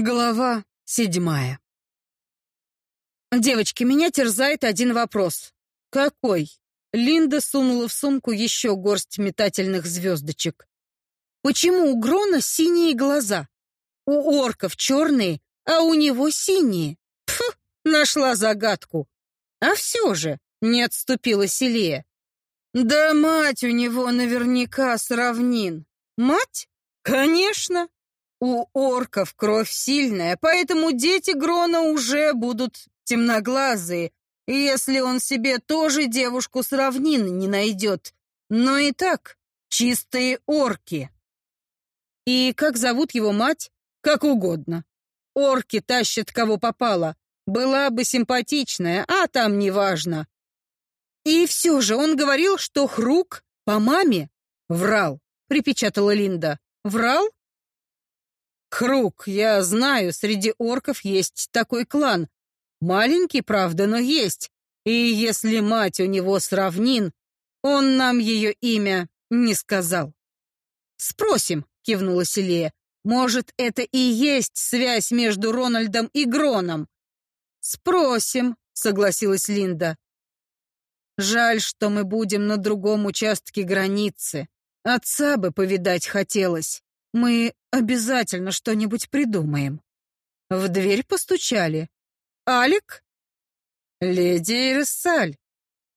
Глава седьмая. Девочки, меня терзает один вопрос. Какой? Линда сунула в сумку еще горсть метательных звездочек. Почему у Грона синие глаза? У орков черные, а у него синие. Фу, нашла загадку. А все же не отступила Селия. Да мать у него наверняка с равнин. Мать? Конечно. У орков кровь сильная, поэтому дети Грона уже будут темноглазые, если он себе тоже девушку с равнины не найдет. Но и так, чистые орки. И как зовут его мать? Как угодно. Орки тащат кого попало. Была бы симпатичная, а там неважно. И все же он говорил, что Хрук по маме врал, припечатала Линда. Врал? Круг, я знаю, среди орков есть такой клан. Маленький, правда, но есть. И если мать у него с равнин, он нам ее имя не сказал. Спросим, кивнула Селия. Может, это и есть связь между Рональдом и Гроном? Спросим, согласилась Линда. Жаль, что мы будем на другом участке границы. Отца бы повидать хотелось. Мы обязательно что-нибудь придумаем. В дверь постучали. Алик? Леди Ирсаль.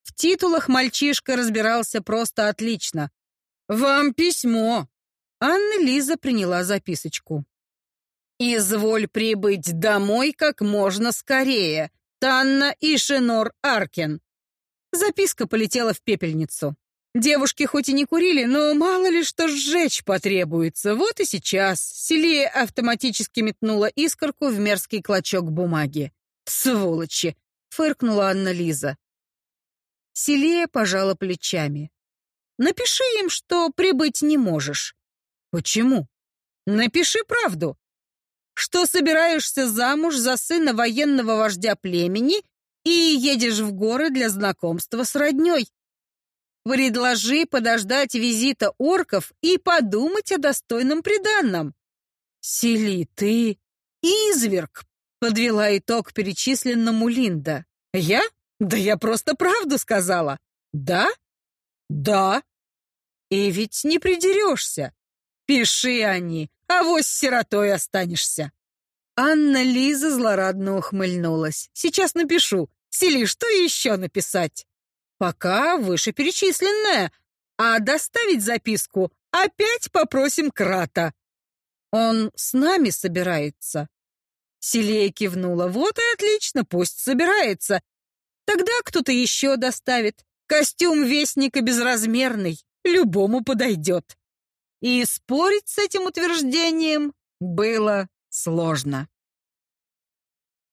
В титулах мальчишка разбирался просто отлично. Вам письмо. Анна Лиза приняла записочку. Изволь прибыть домой как можно скорее. Танна и Шинор Аркен. Записка полетела в пепельницу. Девушки хоть и не курили, но мало ли что сжечь потребуется. Вот и сейчас Селия автоматически метнула искорку в мерзкий клочок бумаги. «Сволочи!» — фыркнула Анна-Лиза. Селия пожала плечами. «Напиши им, что прибыть не можешь». «Почему?» «Напиши правду. Что собираешься замуж за сына военного вождя племени и едешь в горы для знакомства с роднёй. Предложи подождать визита орков и подумать о достойном приданном. Сели, ты изверг, подвела итог перечисленному Линда. Я? Да я просто правду сказала. Да? Да. И ведь не придерешься. Пиши они, а вось сиротой останешься. Анна Лиза злорадно ухмыльнулась. Сейчас напишу. Сели, что еще написать? Пока вышеперечисленное, а доставить записку опять попросим Крата. Он с нами собирается. Селия кивнула. Вот и отлично, пусть собирается. Тогда кто-то еще доставит. Костюм вестника безразмерный, любому подойдет. И спорить с этим утверждением было сложно.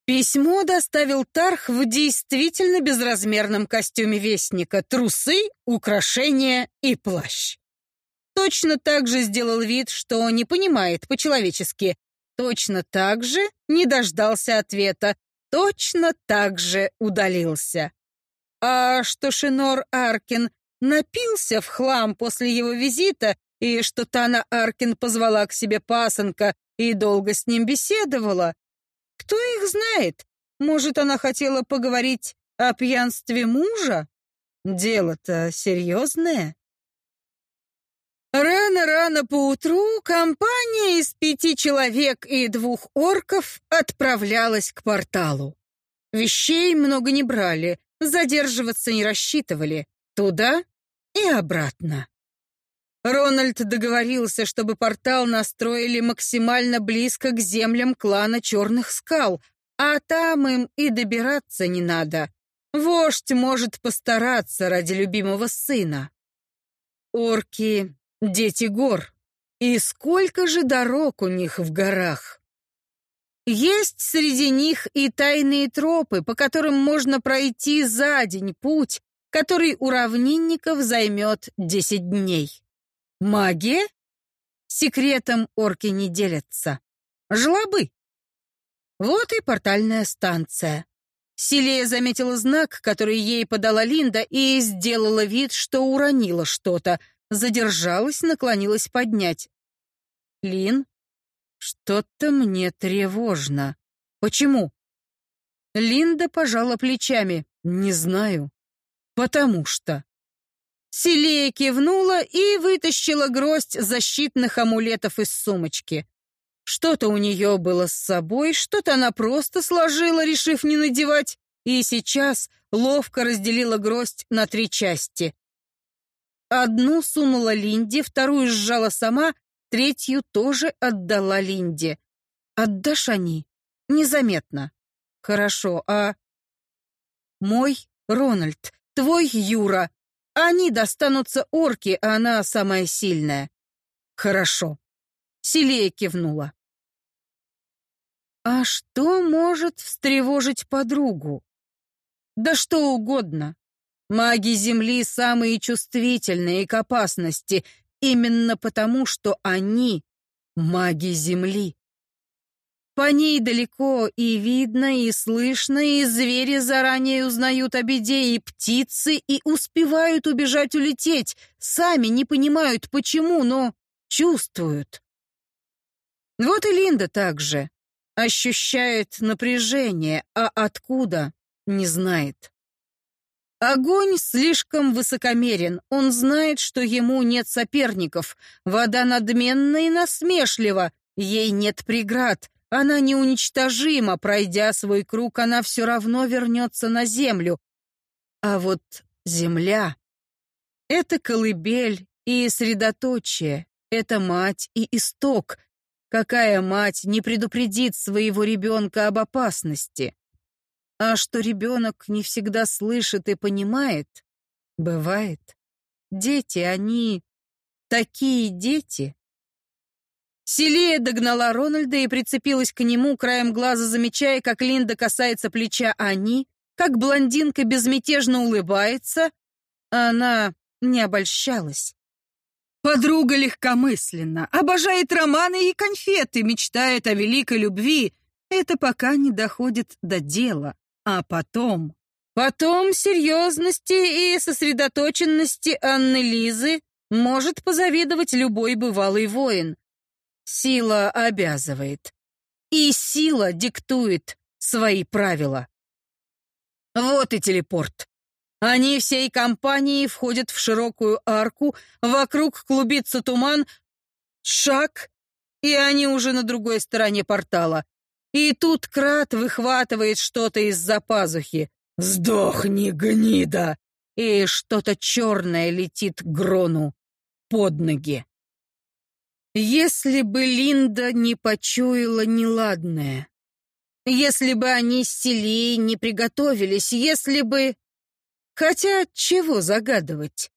Письмо доставил Тарх в действительно безразмерном костюме вестника, трусы, украшения и плащ. Точно так же сделал вид, что не понимает по-человечески. Точно так же не дождался ответа. Точно так же удалился. А что Шинор Аркин напился в хлам после его визита, и что Тана Аркин позвала к себе пасынка и долго с ним беседовала, кто их знает? Может, она хотела поговорить о пьянстве мужа? Дело-то серьезное. Рано-рано поутру компания из пяти человек и двух орков отправлялась к порталу. Вещей много не брали, задерживаться не рассчитывали. Туда и обратно. Рональд договорился, чтобы портал настроили максимально близко к землям клана Черных Скал, а там им и добираться не надо. Вождь может постараться ради любимого сына. Орки — дети гор. И сколько же дорог у них в горах? Есть среди них и тайные тропы, по которым можно пройти за день путь, который у равнинников займет десять дней. Магия? Секретом орки не делятся. Жлобы. Вот и портальная станция. Силия заметила знак, который ей подала Линда, и сделала вид, что уронила что-то. Задержалась, наклонилась поднять. «Лин, Что-то мне тревожно. Почему? Линда пожала плечами. Не знаю. Потому что. Селия кивнула и вытащила гроздь защитных амулетов из сумочки. Что-то у нее было с собой, что-то она просто сложила, решив не надевать, и сейчас ловко разделила гроздь на три части. Одну сунула Линде, вторую сжала сама, третью тоже отдала Линде. «Отдашь они?» «Незаметно». «Хорошо, а...» «Мой Рональд, твой Юра, они достанутся орки, а она самая сильная. Хорошо. Селия кивнула. А что может встревожить подругу? Да что угодно. Маги Земли самые чувствительные к опасности, именно потому, что они маги Земли. По ней далеко и видно, и слышно, и звери заранее узнают о беде, и птицы, и успевают убежать улететь. Сами не понимают, почему, но чувствуют. Вот и Линда также. Ощущает напряжение, а откуда — не знает. Огонь слишком высокомерен, он знает, что ему нет соперников. Вода надменна и насмешлива, ей нет преград. Она неуничтожима, пройдя свой круг, она все равно вернется на землю. А вот земля — это колыбель и средоточие, это мать и исток. Какая мать не предупредит своего ребенка об опасности? А что ребенок не всегда слышит и понимает, бывает. Дети, они такие дети. Селия догнала Рональда и прицепилась к нему, краем глаза замечая, как Линда касается плеча Ани, как блондинка безмятежно улыбается. Она не обольщалась. Подруга легкомысленна, обожает романы и конфеты, мечтает о великой любви. Это пока не доходит до дела. А потом... Потом серьезности и сосредоточенности Анны Лизы может позавидовать любой бывалый воин. Сила обязывает. И сила диктует свои правила. Вот и телепорт. Они всей компанией входят в широкую арку, вокруг клубится туман, шаг, и они уже на другой стороне портала. И тут Крат выхватывает что-то из-за пазухи. «Сдохни, гнида!» И что-то черное летит к Грону под ноги. Если бы Линда не почуяла неладное, если бы они с Селией не приготовились, если бы... Хотя чего загадывать?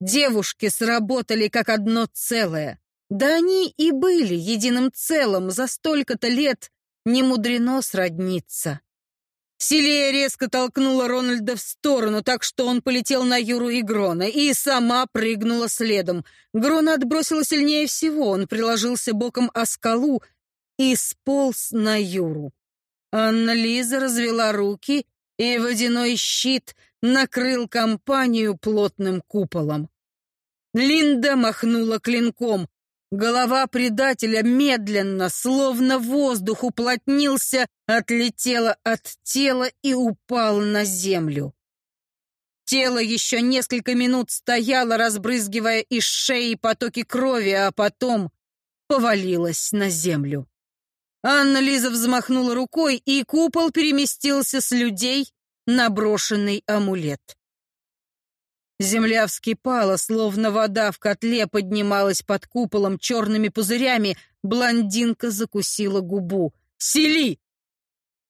Девушки сработали как одно целое. Да они и были единым целым, за столько-то лет не мудрено сродниться. Селия резко толкнула Рональда в сторону, так что он полетел на Юру и Грона, и сама прыгнула следом. Грона отбросила сильнее всего, он приложился боком о скалу и сполз на Юру. Анна-Лиза развела руки, и водяной щит накрыл компанию плотным куполом. Линда махнула клинком. Голова предателя медленно, словно воздух уплотнился, отлетела от тела и упала на землю. Тело еще несколько минут стояло, разбрызгивая из шеи потоки крови, а потом повалилось на землю. Анна-Лиза взмахнула рукой, и купол переместился с людей на брошенный амулет. Земля вскипала, словно вода в котле поднималась под куполом черными пузырями. Блондинка закусила губу. «Сели!»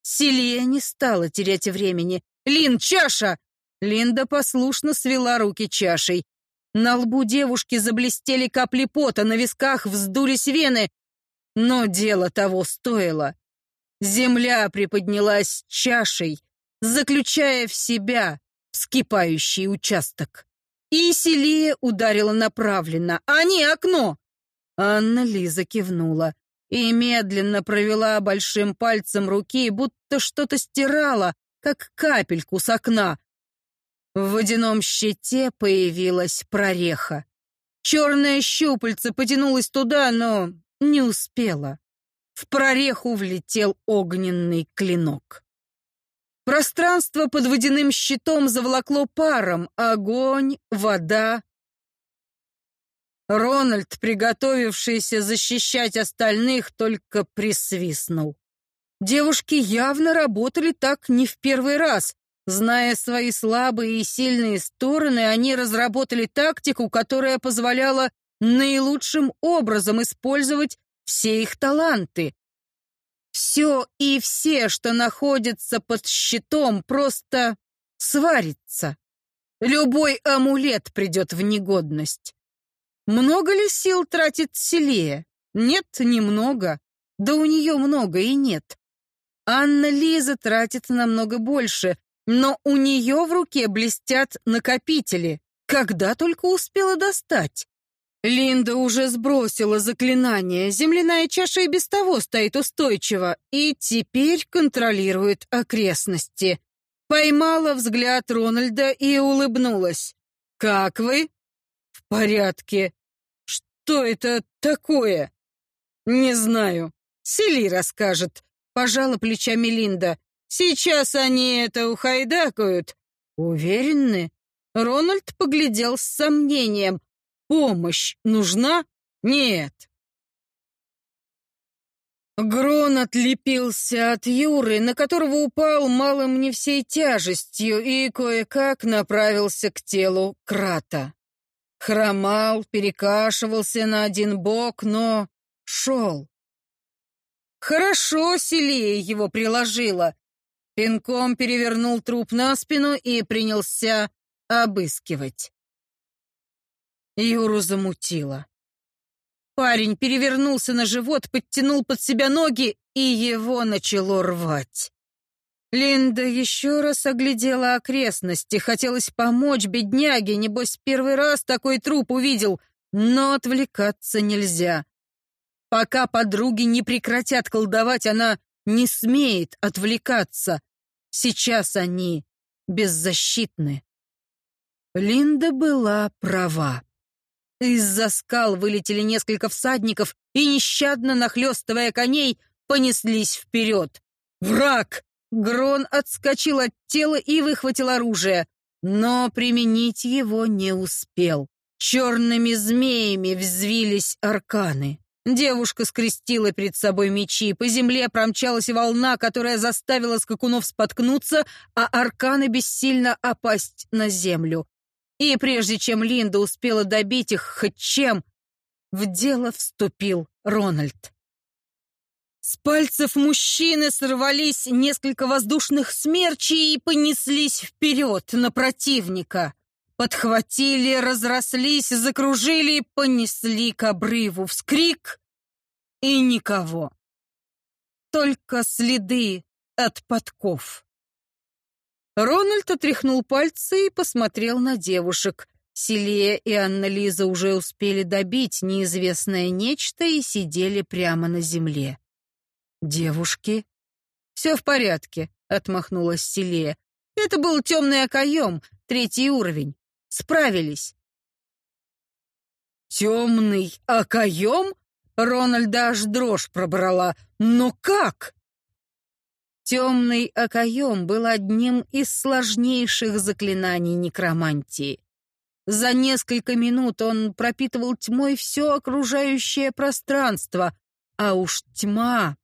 Селия не стала терять времени. «Лин, чаша!» Линда послушно свела руки чашей. На лбу девушки заблестели капли пота, на висках вздулись вены. Но дело того стоило. Земля приподнялась чашей, заключая в себя вскипающий участок. И Селия ударила направленно, а не окно. Анна Лиза кивнула и медленно провела большим пальцем руки, будто что-то стирала, как капельку с окна. В водяном щите появилась прореха. Черное щупальце потянулось туда, но не успела. в прореху влетел огненный клинок. Пространство под водяным щитом заволокло паром, огонь, вода. Рональд, приготовившийся защищать остальных, только присвистнул. Девушки явно работали так не в первый раз. Зная свои слабые и сильные стороны, они разработали тактику, которая позволяла наилучшим образом использовать все их таланты. Все и все, что находится под щитом, просто сварится. Любой амулет придет в негодность. Много ли сил тратит Селия? Нет, немного. Да у нее много и нет. Анна Лиза тратит намного больше, но у нее в руке блестят накопители. Когда только успела достать. Линда уже сбросила заклинание, земляная чаша и без того стоит устойчиво, и теперь контролирует окрестности. Поймала взгляд Рональда и улыбнулась. «Как вы?» «В порядке. Что это такое?» «Не знаю. Сели расскажет», — пожала плечами Линда. «Сейчас они это ухайдакают». «Уверены?» Рональд поглядел с сомнением. Помощь нужна? Нет. Грон отлепился от Юры, на которого упал малым не всей тяжестью, и кое-как направился к телу Крата. Хромал, перекашивался на один бок, но шел. Хорошо Селия его приложила. Пинком перевернул труп на спину и принялся обыскивать. Юру замутило. Парень перевернулся на живот, подтянул под себя ноги, и его начало рвать. Линда еще раз оглядела окрестности, хотелось помочь бедняге, небось первый раз такой труп увидел, но отвлекаться нельзя. Пока подруги не прекратят колдовать, она не смеет отвлекаться. Сейчас они беззащитны. Линда была права. Из-за скал вылетели несколько всадников и, нещадно нахлестывая коней, понеслись вперед. «Враг!» Грон отскочил от тела и выхватил оружие, но применить его не успел. Черными змеями взвились арканы. Девушка скрестила перед собой мечи, по земле промчалась волна, которая заставила скакунов споткнуться, а арканы бессильно опасть на землю. И прежде чем Линда успела добить их хоть чем, в дело вступил Рональд. С пальцев мужчины сорвались несколько воздушных смерчей и понеслись вперед на противника. Подхватили, разрослись, закружили, понесли к обрыву. Вскрик и никого. Только следы от подков. Рональд отряхнул пальцы и посмотрел на девушек. Селия и Анна-Лиза уже успели добить неизвестное нечто и сидели прямо на земле. «Девушки?» «Все в порядке», — отмахнулась Селия. «Это был темный окоем, третий уровень. Справились». «Темный окоем?» Рональда аж дрожь пробрала. «Но как?» Темный окоем был одним из сложнейших заклинаний некромантии. За несколько минут он пропитывал тьмой все окружающее пространство, а уж тьма,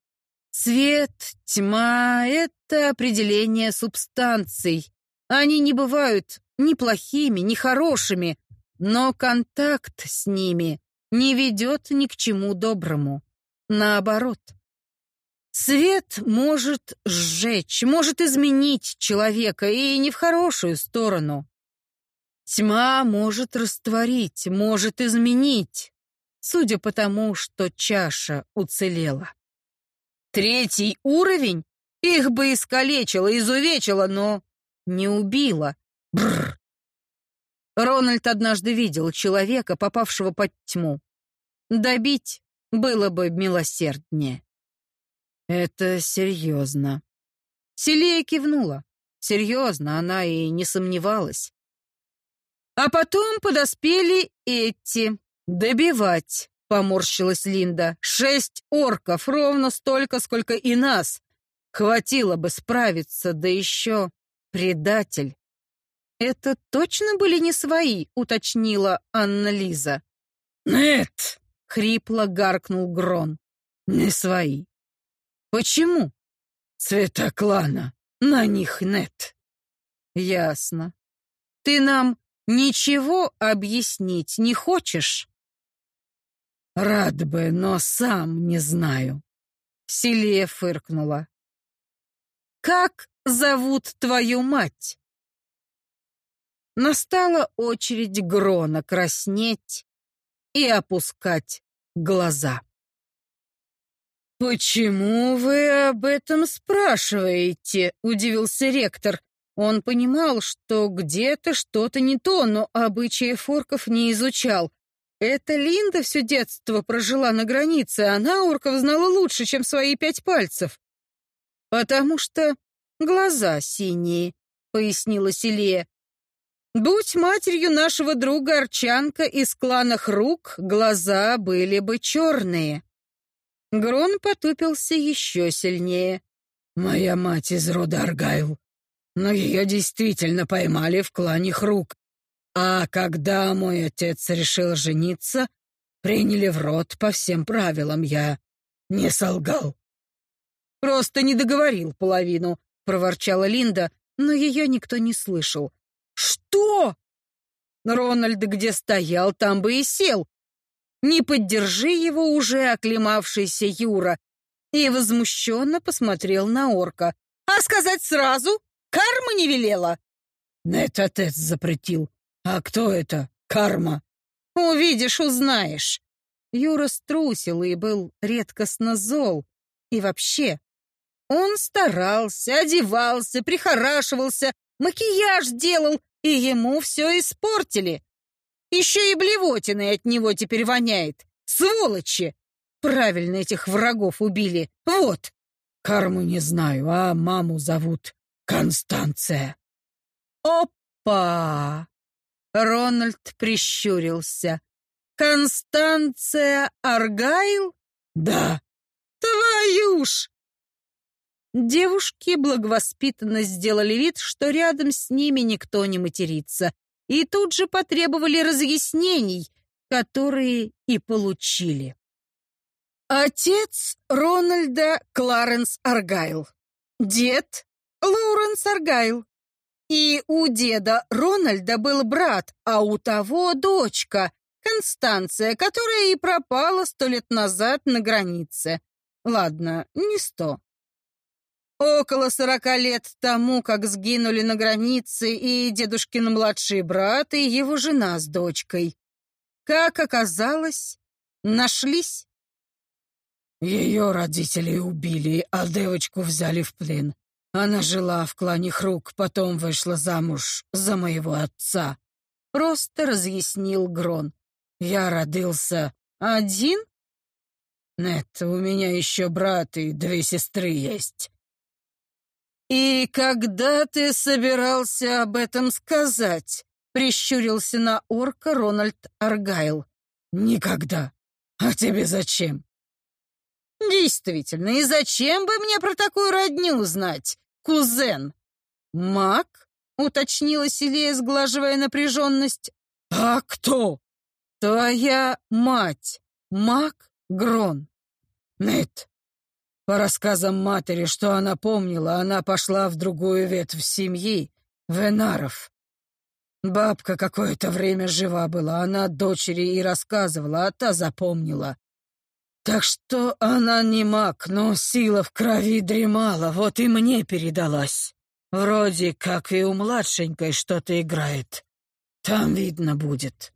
свет, тьма — это определение субстанций. Они не бывают ни плохими, ни хорошими, но контакт с ними не ведет ни к чему доброму. Наоборот. Свет может сжечь, может изменить человека, и не в хорошую сторону. Тьма может растворить, может изменить, судя по тому, что чаша уцелела. Третий уровень их бы искалечило, изувечило, но не убило. Бррр. Рональд однажды видел человека, попавшего под тьму. Добить было бы милосерднее. «Это серьезно». Селия кивнула. Серьезно, она и не сомневалась. А потом подоспели эти добивать. — поморщилась Линда. «Шесть орков, ровно столько, сколько и нас. Хватило бы справиться, да еще предатель». «Это точно были не свои?» — уточнила Анна-Лиза. «Нет!» — хрипло гаркнул Грон. «Не свои». «Почему?» «Цвета клана. На них нет». «Ясно. Ты нам ничего объяснить не хочешь?» «Рад бы, но сам не знаю». Селия фыркнула. «Как зовут твою мать?» Настала очередь Грона краснеть и опускать глаза. «Почему вы об этом спрашиваете?» — удивился ректор. Он понимал, что где-то что-то не то, но обычаи форков не изучал. Эта Линда все детство прожила на границе, она орков знала лучше, чем свои пять пальцев. «Потому что глаза синие», — пояснила Селия. «Будь матерью нашего друга Арчанка из клана Хрук, глаза были бы черные». Грон потупился еще сильнее. «Моя мать из рода Аргайл, но ее действительно поймали в клане Хрук. А когда мой отец решил жениться, приняли в рот по всем правилам. Я не солгал. Просто не договорил половину, проворчала Линда, но ее никто не слышал. Что? Рональд где стоял, там бы и сел. Не поддержи его уже оклемавшийся Юра и возмущенно посмотрел на орка. А сказать сразу? Карма не велела. Это отец запретил. «А кто это? Карма?» «Увидишь, узнаешь». Юра струсил и был редкостно зол. И вообще, он старался, одевался, прихорашивался, макияж делал, и ему все испортили. Еще и блевотиной от него теперь воняет. Сволочи! Правильно этих врагов убили. Вот. Карму не знаю, а маму зовут Констанция. Опа! Рональд прищурился. «Констанция Аргайл?» «Да». «Твою ж!» Девушки благовоспитанно сделали вид, что рядом с ними никто не матерится, и тут же потребовали разъяснений, которые и получили. Отец Рональда Кларенс Аргайл. Дед Лоуренс Аргайл. И у деда Рональда был брат, а у того дочка, Констанция, которая и пропала сто лет назад на границе. Ладно, не сто. Около сорока лет тому, как сгинули на границе и дедушкин младший брат, и его жена с дочкой. Как оказалось, нашлись. Ее родители убили, а девочку взяли в плен. Она жила в клане Хрук, потом вышла замуж за моего отца. Просто разъяснил Грон. Я родился один? Нет, у меня еще брат и две сестры есть. «И когда ты собирался об этом сказать?» — прищурился на орка Рональд Аргайл. «Никогда. А тебе зачем?» «Действительно, и зачем бы мне про такую родню знать? кузен. Маг? Уточнила Селия, сглаживая напряженность. А кто? Твоя мать. Маг Грон. Нет. По рассказам матери, что она помнила, она пошла в другую ветвь семьи, Венаров. Бабка какое-то время жива была, она дочери и рассказывала, а та запомнила. Так что она не маг, но сила в крови дремала, вот и мне передалась. Вроде как и у младшенькой что-то играет. Там видно будет.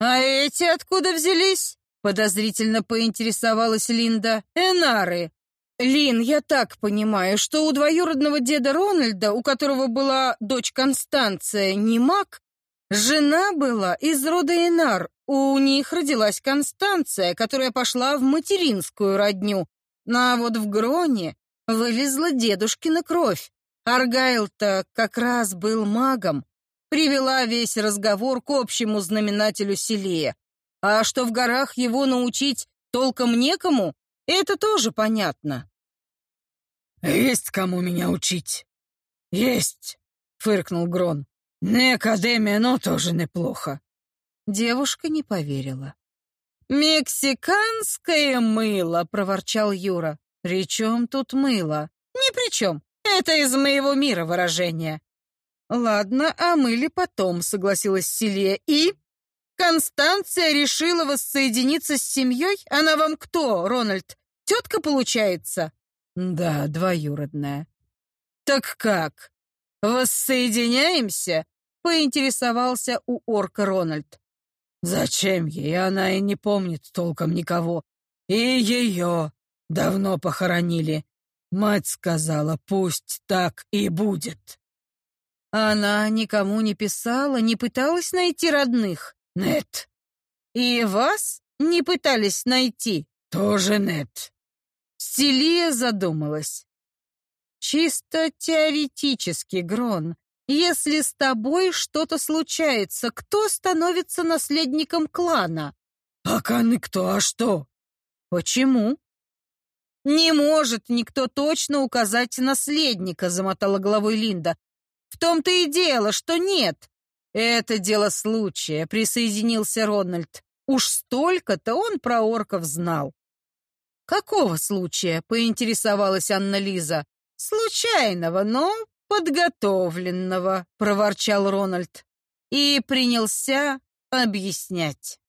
А эти откуда взялись? Подозрительно поинтересовалась Линда. Энары. Лин, я так понимаю, что у двоюродного деда Рональда, у которого была дочь Констанция, не маг, жена была из рода Энар, у них родилась Констанция, которая пошла в материнскую родню. А вот в Гроне вылезла дедушкина кровь. Аргайл-то как раз был магом. Привела весь разговор к общему знаменателю селия. А что в горах его научить толком некому, это тоже понятно. «Есть кому меня учить. Есть», — фыркнул Грон. «Не академия, но тоже неплохо». Девушка не поверила. «Мексиканское мыло!» — проворчал Юра. «При чем тут мыло?» «Ни при чем. Это из моего мира выражение». «Ладно, а мыли потом», — согласилась Селия. «И?» «Констанция решила воссоединиться с семьей? Она вам кто, Рональд? Тетка, получается?» «Да, двоюродная». «Так как? Воссоединяемся?» — поинтересовался у орка Рональд. «Зачем ей? Она и не помнит толком никого. И ее давно похоронили. Мать сказала, пусть так и будет». Она никому не писала, не пыталась найти родных? Нет. И вас не пытались найти? Тоже нет. Селия задумалась. Чисто теоретически, Грон, если с тобой что-то случается, кто становится наследником клана? Пока никто, а что? Почему? Не может никто точно указать наследника, замотала головой Линда. В том-то и дело, что нет. Это дело случая, присоединился Рональд. Уж столько-то он про орков знал. Какого случая? поинтересовалась Анна-Лиза. Случайного, но подготовленного, проворчал Рональд и принялся объяснять.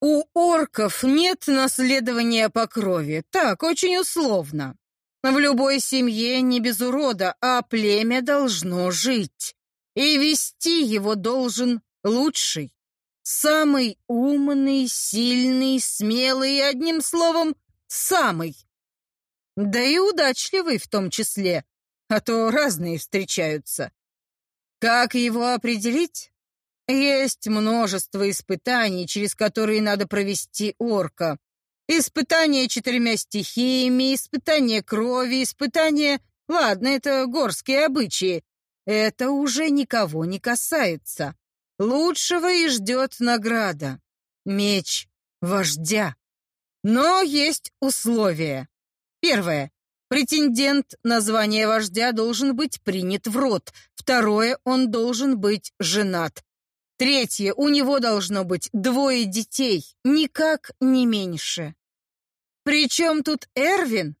У орков нет наследования по крови, так, очень условно. В любой семье не без урода, а племя должно жить. И вести его должен лучший. Самый умный, сильный, смелый, одним словом, самый. Да и удачливый в том числе, а то разные встречаются. Как его определить? Есть множество испытаний, через которые надо провести орка. Испытание четырьмя стихиями, испытание крови, испытание... Ладно, это горские обычаи. Это уже никого не касается. Лучшего и ждет награда. Меч вождя. Но есть условия. Первое. Претендент на звание вождя должен быть принят в рот. Второе. Он должен быть женат. Третье, у него должно быть двое детей, никак не меньше. Причем тут Эрвин?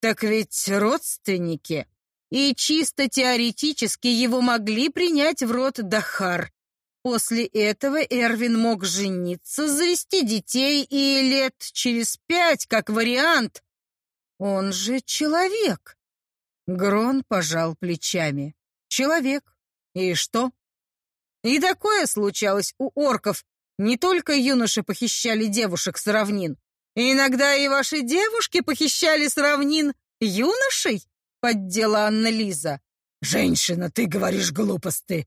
Так ведь родственники. И чисто теоретически его могли принять в род Дахар. После этого Эрвин мог жениться, завести детей и лет через пять, как вариант. Он же человек. Грон пожал плечами. Человек. И что? И такое случалось у орков. Не только юноши похищали девушек с равнин. Иногда и ваши девушки похищали с равнин юношей, поддела Анна-Лиза. Женщина, ты говоришь глупости.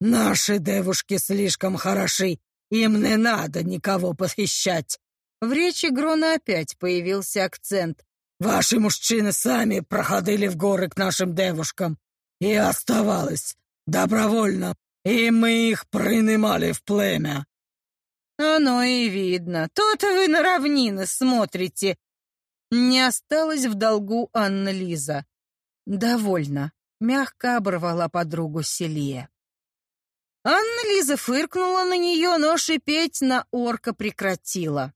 Наши девушки слишком хороши. Им не надо никого похищать. В речи Грона опять появился акцент. Ваши мужчины сами проходили в горы к нашим девушкам. И оставалось добровольно и мы их принимали в племя. Оно и видно. То-то вы на равнины смотрите. Не осталось в долгу Анна Лиза. Довольно. Мягко оборвала подругу Селия. Анна Лиза фыркнула на нее, но шипеть на орка прекратила.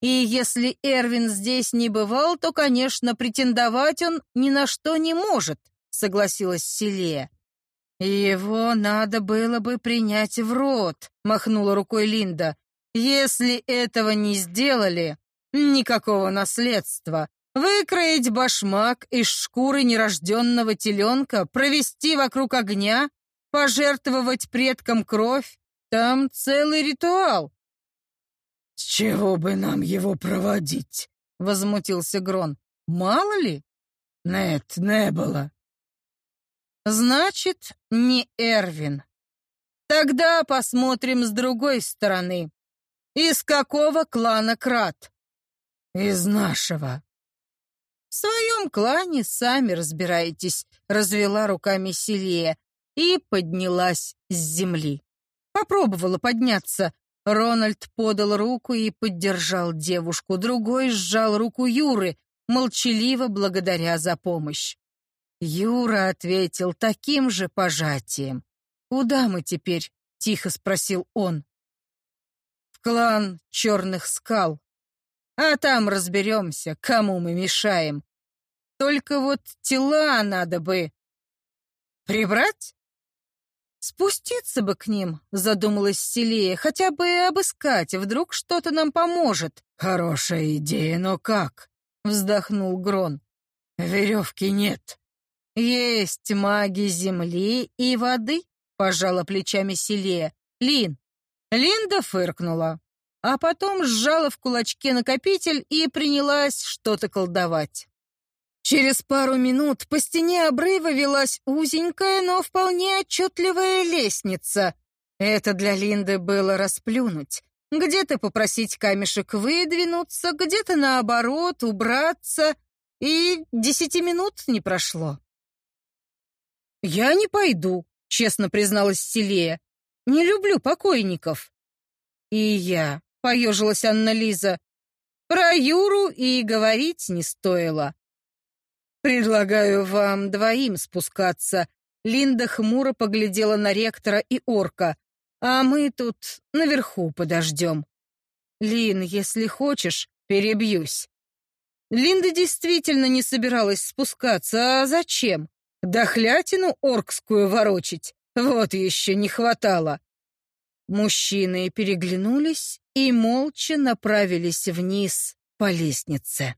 И если Эрвин здесь не бывал, то, конечно, претендовать он ни на что не может, согласилась Селия. «Его надо было бы принять в рот», — махнула рукой Линда. «Если этого не сделали, никакого наследства. Выкроить башмак из шкуры нерожденного теленка, провести вокруг огня, пожертвовать предкам кровь — там целый ритуал». «С чего бы нам его проводить?» — возмутился Грон. «Мало ли?» «Нет, не было. Значит, не Эрвин. Тогда посмотрим с другой стороны. Из какого клана Крат? Из нашего. В своем клане сами разбираетесь, развела руками Селия и поднялась с земли. Попробовала подняться, Рональд подал руку и поддержал девушку, другой сжал руку Юры, молчаливо благодаря за помощь. Юра ответил таким же пожатием. «Куда мы теперь?» — тихо спросил он. «В клан черных скал. А там разберемся, кому мы мешаем. Только вот тела надо бы прибрать?» «Спуститься бы к ним», — задумалась Селия, — «хотя бы обыскать, вдруг что-то нам поможет». «Хорошая идея, но как?» — вздохнул Грон. «Веревки нет». «Есть маги земли и воды», — пожала плечами Селия. «Лин». Линда фыркнула, а потом сжала в кулачке накопитель и принялась что-то колдовать. Через пару минут по стене обрыва велась узенькая, но вполне отчетливая лестница. Это для Линды было расплюнуть. Где-то попросить камешек выдвинуться, где-то, наоборот, убраться. И десяти минут не прошло. «Я не пойду», — честно призналась Селея. «Не люблю покойников». «И я», — поежилась Анна-Лиза. «Про Юру и говорить не стоило». «Предлагаю вам двоим спускаться». Линда хмуро поглядела на ректора и орка. «А мы тут наверху подождем». «Лин, если хочешь, перебьюсь». Линда действительно не собиралась спускаться, а зачем? Дохлятину оркскую ворочить? Вот еще не хватало. Мужчины переглянулись и молча направились вниз по лестнице.